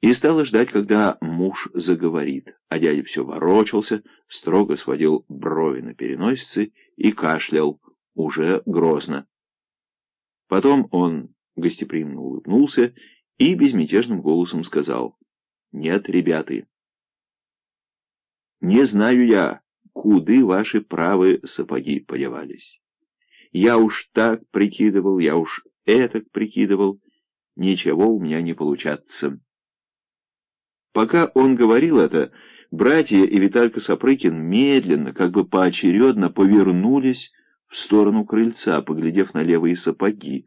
и стала ждать, когда муж заговорит, а дядя все ворочался, строго сводил брови на переносице и кашлял, уже грозно. Потом он гостеприимно улыбнулся и безмятежным голосом сказал, «Нет, ребята, не знаю я, куды ваши правые сапоги подевались. Я уж так прикидывал, я уж этак прикидывал, ничего у меня не получаться». Пока он говорил это, братья и Виталька Сапрыкин медленно, как бы поочередно повернулись в сторону крыльца, поглядев на левые сапоги.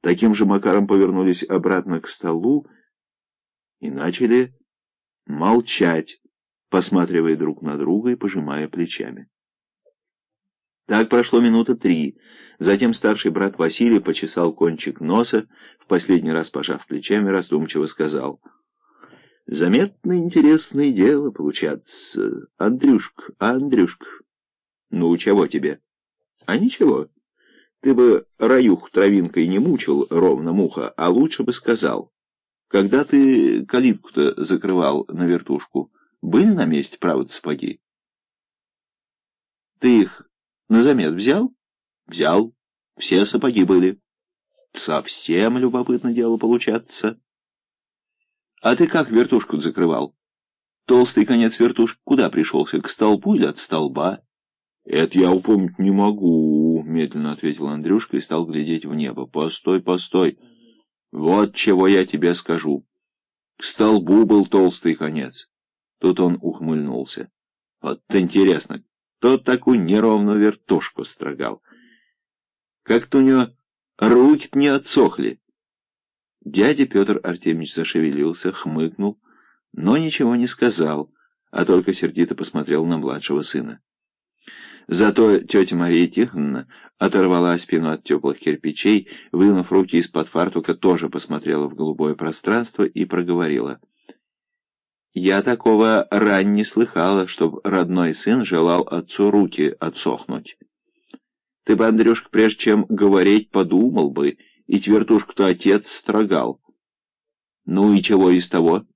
Таким же макаром повернулись обратно к столу и начали молчать, посматривая друг на друга и пожимая плечами. Так прошло минута три. Затем старший брат Василий почесал кончик носа, в последний раз пожав плечами, раздумчиво сказал — Заметно интересное дело получается. Андрюшка, Андрюшка. Ну, чего тебе? А ничего. Ты бы раюх травинкой не мучил, ровно муха, а лучше бы сказал. Когда ты калитку-то закрывал на вертушку, были на месте, правда, сапоги? Ты их на замет взял? Взял. Все сапоги были. Совсем любопытно дело получаться. А ты как вертушку закрывал? Толстый конец вертушки куда пришелся? К столбу или от столба? Это я упомнить не могу, медленно ответил Андрюшка и стал глядеть в небо. Постой, постой. Вот чего я тебе скажу. К столбу был толстый конец. Тут он ухмыльнулся. Вот интересно, кто такую неровную вертушку строгал? Как-то у него руки-то не отсохли. Дядя Петр Артемьевич зашевелился, хмыкнул, но ничего не сказал, а только сердито посмотрел на младшего сына. Зато тетя Мария Тихоновна оторвала спину от теплых кирпичей, вынув руки из-под фартука, тоже посмотрела в голубое пространство и проговорила. «Я такого рань не слыхала, чтоб родной сын желал отцу руки отсохнуть. Ты бы, Андрюшка, прежде чем говорить, подумал бы, — и твертушку-то отец строгал. Ну и чего из того?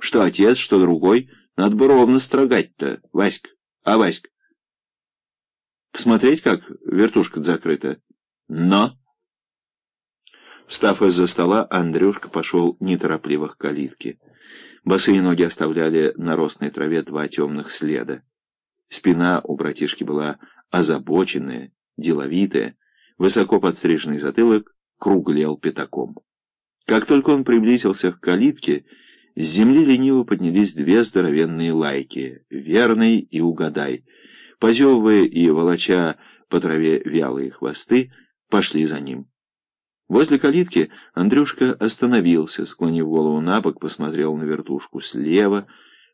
Что отец, что другой, надо бы ровно строгать-то, Васька, а Васька? Посмотреть, как вертушка закрыта? Но... Встав из-за стола, Андрюшка пошел неторопливо к калитке. Босые ноги оставляли на росной траве два темных следа. Спина у братишки была озабоченная, деловитая, Высоко подстриженный затылок круглел пятаком. Как только он приблизился к калитке, с земли лениво поднялись две здоровенные лайки, верный и угадай. Позевывая и волоча по траве вялые хвосты, пошли за ним. Возле калитки Андрюшка остановился, склонив голову на бок, посмотрел на вертушку слева,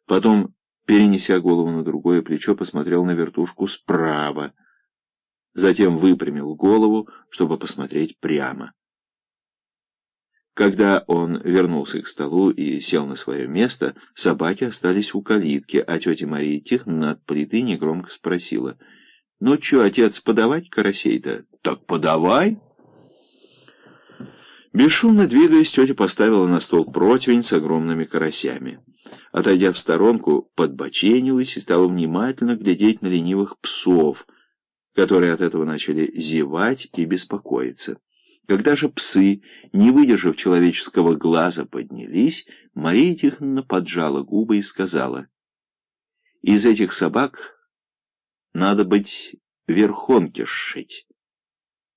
потом, перенеся голову на другое плечо, посмотрел на вертушку справа затем выпрямил голову, чтобы посмотреть прямо. Когда он вернулся к столу и сел на свое место, собаки остались у калитки, а тетя Мария Тихоновна от плиты негромко спросила, «Ну чё, отец, подавать карасей-то?» «Так подавай!» Бесшумно двигаясь, тетя поставила на стол противень с огромными карасями. Отойдя в сторонку, подбоченилась и стала внимательно глядеть на ленивых псов — которые от этого начали зевать и беспокоиться. Когда же псы, не выдержав человеческого глаза, поднялись, Мария Тихоновна поджала губы и сказала, «Из этих собак надо быть верхонки сшить.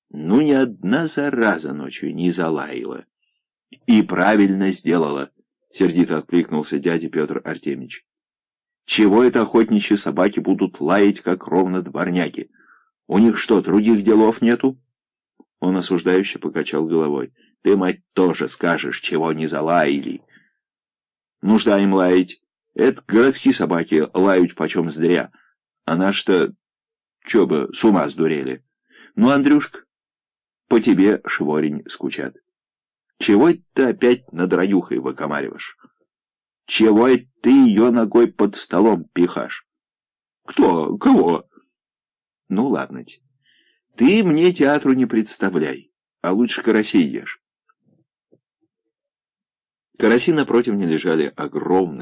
Ну, ни одна зараза ночью не залаяла. И правильно сделала, — сердито откликнулся дядя Петр Артемич. Чего это охотничьи собаки будут лаять, как ровно дворняги? У них что, других делов нету?» Он осуждающе покачал головой. «Ты, мать, тоже скажешь, чего не залаяли. Нужда им лаять. Это городские собаки лают почем зря. А наши-то, чё бы, с ума сдурели. Ну, Андрюшка, по тебе, шворень, скучат. Чего ты опять над раюхой выкомариваешь? Чего ты ее ногой под столом пихашь? Кто? Кого? Ну, ладно -те. Ты мне театру не представляй, а лучше карасей ешь. Караси напротив не лежали огромные,